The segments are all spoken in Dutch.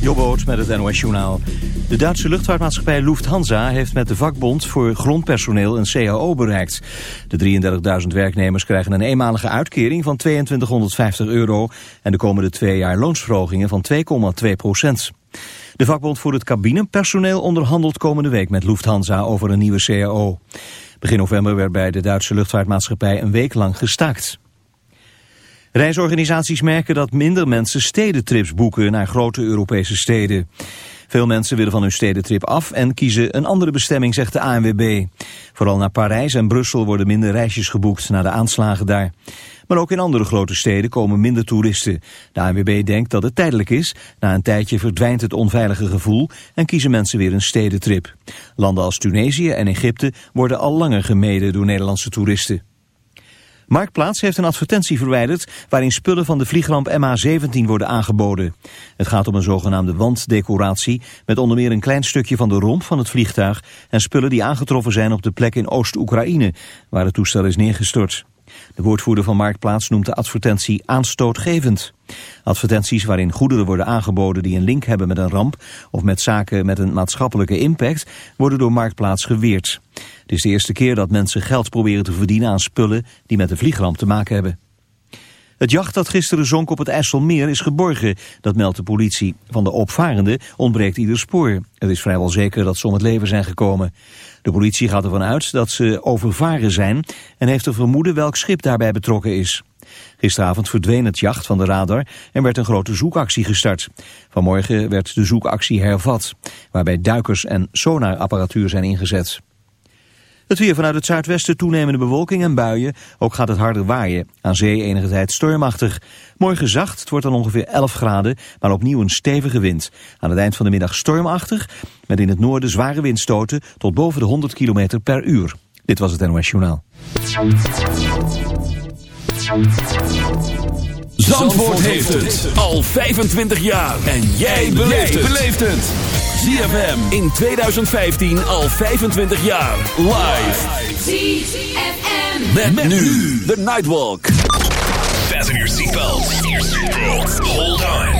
Jobboot met het NOS Journaal. De Duitse luchtvaartmaatschappij Lufthansa heeft met de vakbond voor grondpersoneel een CAO bereikt. De 33.000 werknemers krijgen een eenmalige uitkering van 2250 euro en de komende twee jaar loonsverhogingen van 2,2 procent. De vakbond voor het cabinepersoneel onderhandelt komende week met Lufthansa over een nieuwe CAO. Begin november werd bij de Duitse luchtvaartmaatschappij een week lang gestaakt. Reisorganisaties merken dat minder mensen stedentrips boeken naar grote Europese steden. Veel mensen willen van hun stedentrip af en kiezen een andere bestemming, zegt de ANWB. Vooral naar Parijs en Brussel worden minder reisjes geboekt na de aanslagen daar. Maar ook in andere grote steden komen minder toeristen. De ANWB denkt dat het tijdelijk is. Na een tijdje verdwijnt het onveilige gevoel en kiezen mensen weer een stedentrip. Landen als Tunesië en Egypte worden al langer gemeden door Nederlandse toeristen. Marktplaats heeft een advertentie verwijderd waarin spullen van de vliegramp MH17 worden aangeboden. Het gaat om een zogenaamde wanddecoratie met onder meer een klein stukje van de romp van het vliegtuig en spullen die aangetroffen zijn op de plek in Oost-Oekraïne waar het toestel is neergestort. De woordvoerder van Marktplaats noemt de advertentie aanstootgevend. Advertenties waarin goederen worden aangeboden die een link hebben met een ramp of met zaken met een maatschappelijke impact worden door Marktplaats geweerd. Het is de eerste keer dat mensen geld proberen te verdienen aan spullen die met de vliegramp te maken hebben. Het jacht dat gisteren zonk op het IJsselmeer is geborgen, dat meldt de politie. Van de opvarenden ontbreekt ieder spoor. Het is vrijwel zeker dat ze om het leven zijn gekomen. De politie gaat ervan uit dat ze overvaren zijn en heeft een vermoeden welk schip daarbij betrokken is. Gisteravond verdween het jacht van de radar en werd een grote zoekactie gestart. Vanmorgen werd de zoekactie hervat, waarbij duikers en sonarapparatuur zijn ingezet. Het weer vanuit het zuidwesten toenemende bewolking en buien. Ook gaat het harder waaien. Aan zee enige tijd stormachtig. Morgen zacht, het wordt dan ongeveer 11 graden, maar opnieuw een stevige wind. Aan het eind van de middag stormachtig, met in het noorden zware windstoten tot boven de 100 km per uur. Dit was het NOS Journaal. Zandvoort heeft het al 25 jaar. En jij beleeft het. ZFM in 2015 al 25 jaar. Live. ZFM. Met, met nu de Nightwalk. Fasten your seatbelts. Hold on.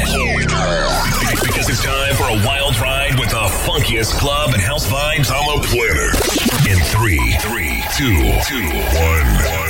Because it's time for a wild ride with the funkiest club and house vibes on the planet. In 3, 3, 2, 2, 1, 1.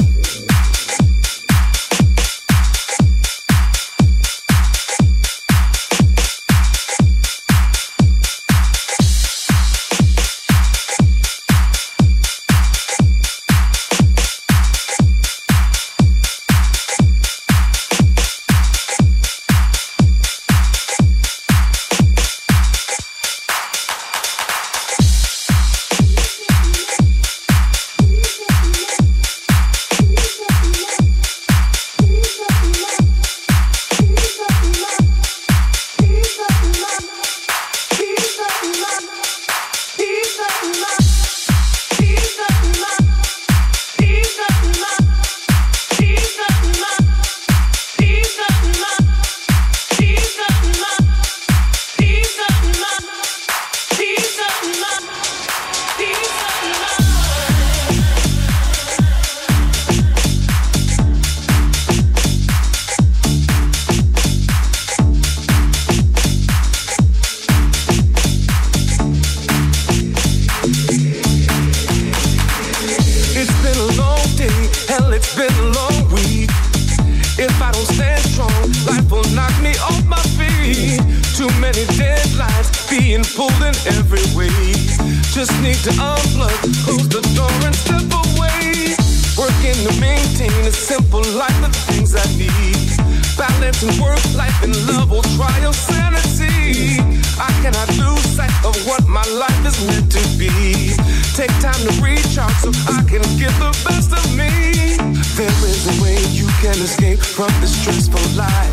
from this stressful life.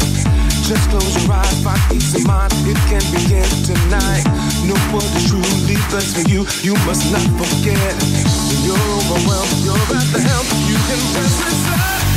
Just close your eyes, find peace of mind. It can begin tonight. Know what is truly best for you. You must not forget. When you're overwhelmed, you're at the helm. You can press inside.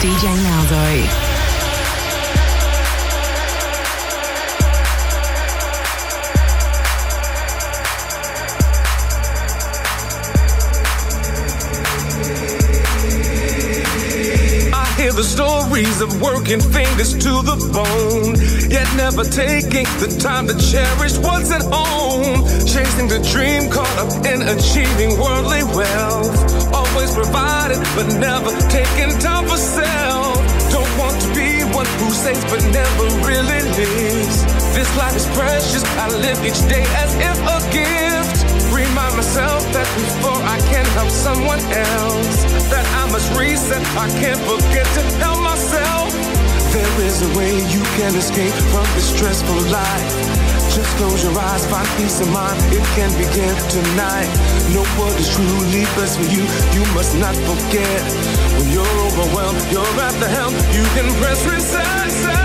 DJ Malzo. hear the stories of working fingers to the bone, yet never taking the time to cherish what's at home. Chasing the dream, caught up in achieving worldly wealth. Oh, Always provided, but never taking time for self. Don't want to be one who saves, but never really lives. This life is precious, I live each day as if a gift. Remind myself that before I can help someone else that I must reset. I can't forget to help myself. There is a way you can escape from this stressful life. Just close your eyes, find peace of mind. It can begin tonight. Know what is truly best for you. You must not forget. When you're overwhelmed, you're at the helm. You can press reset.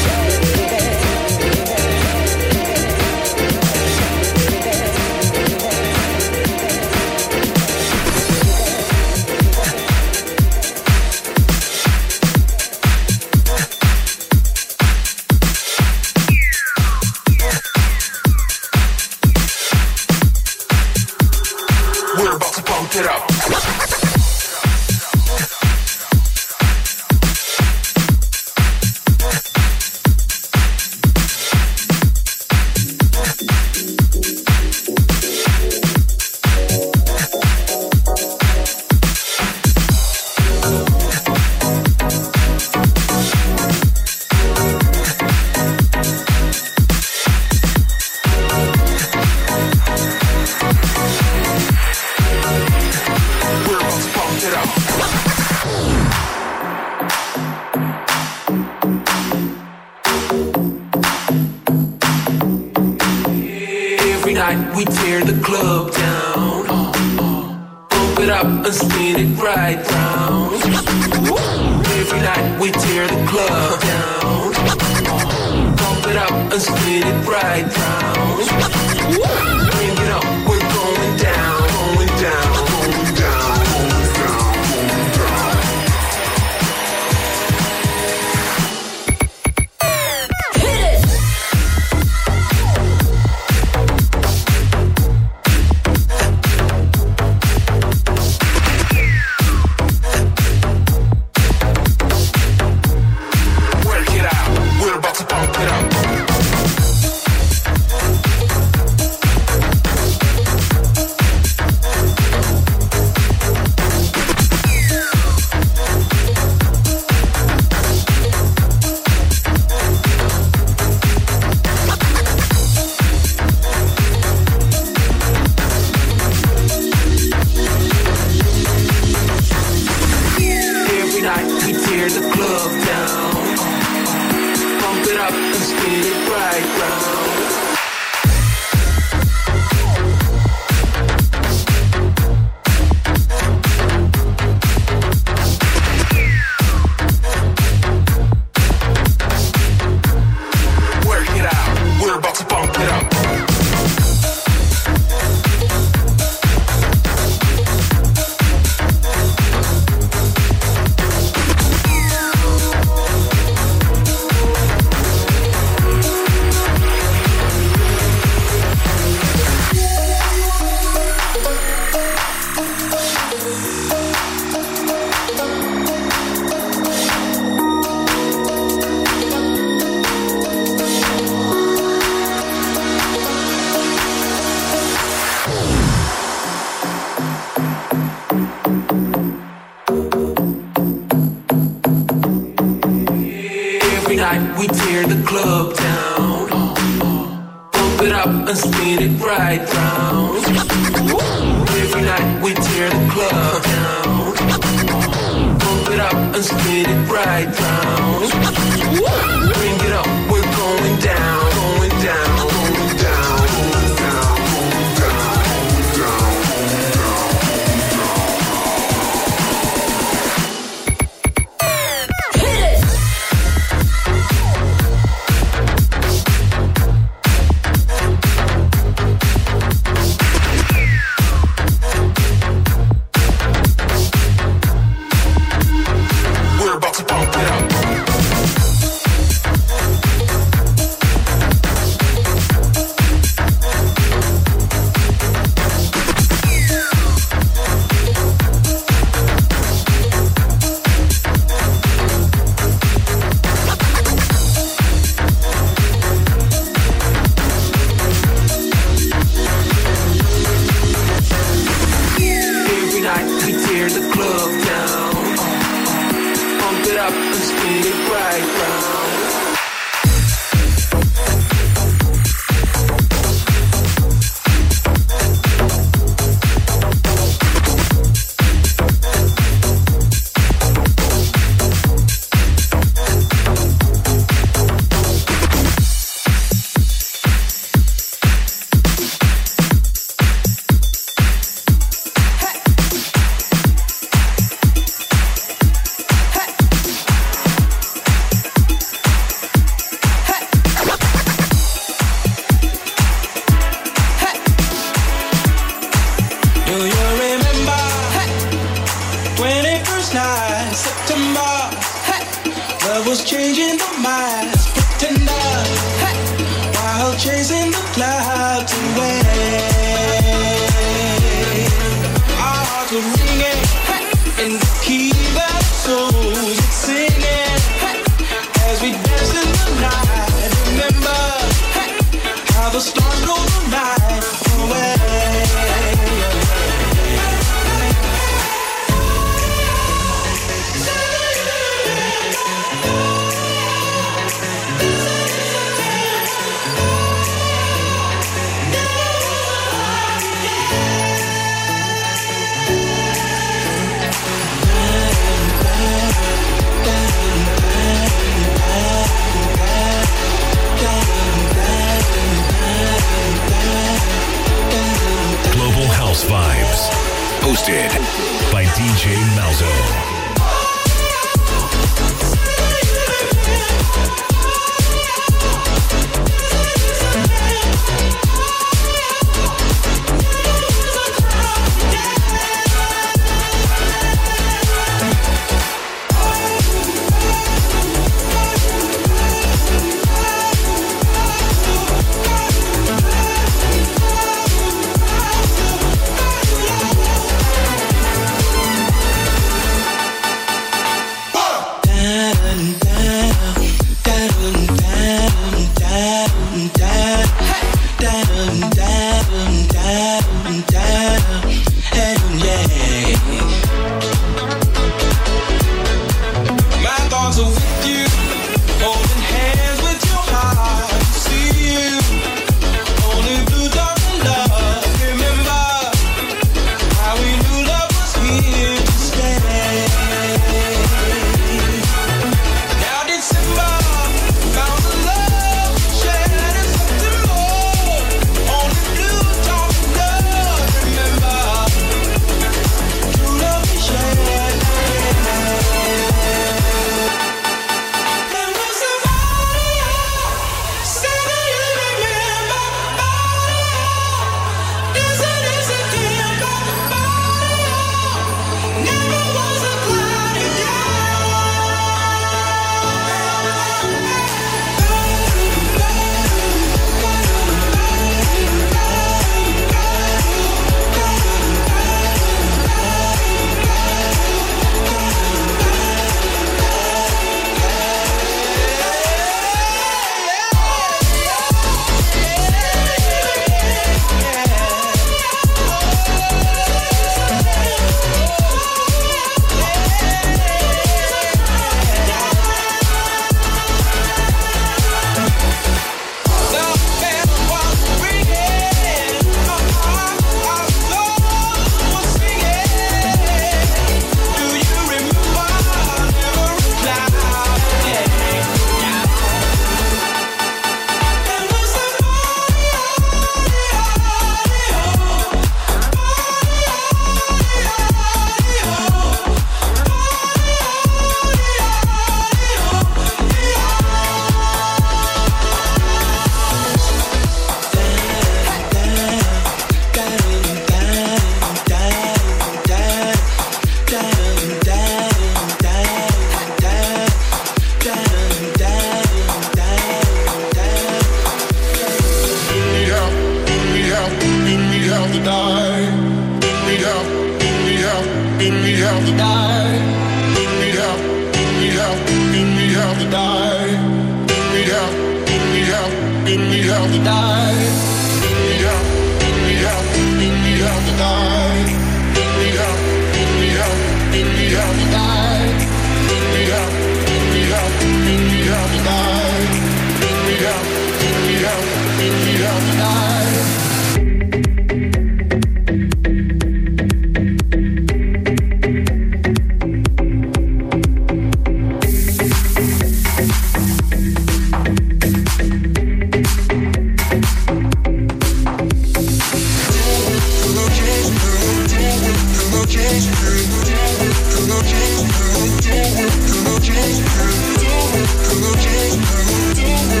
Can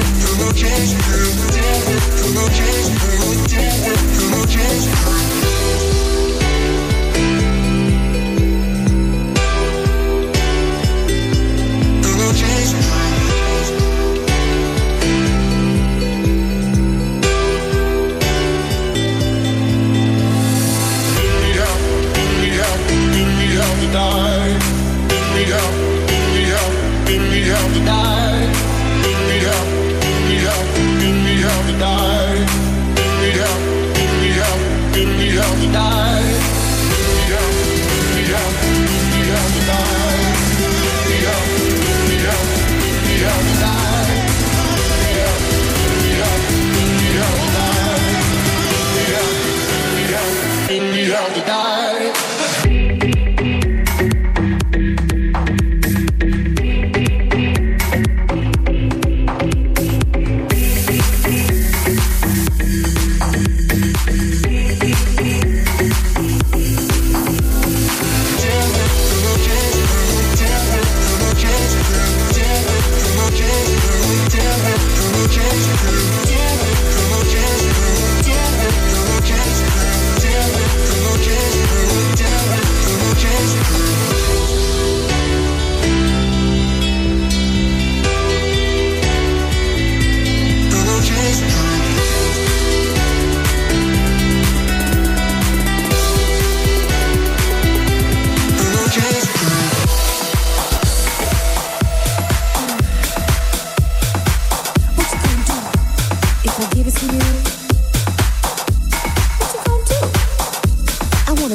I just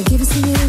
give it to you.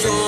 soul.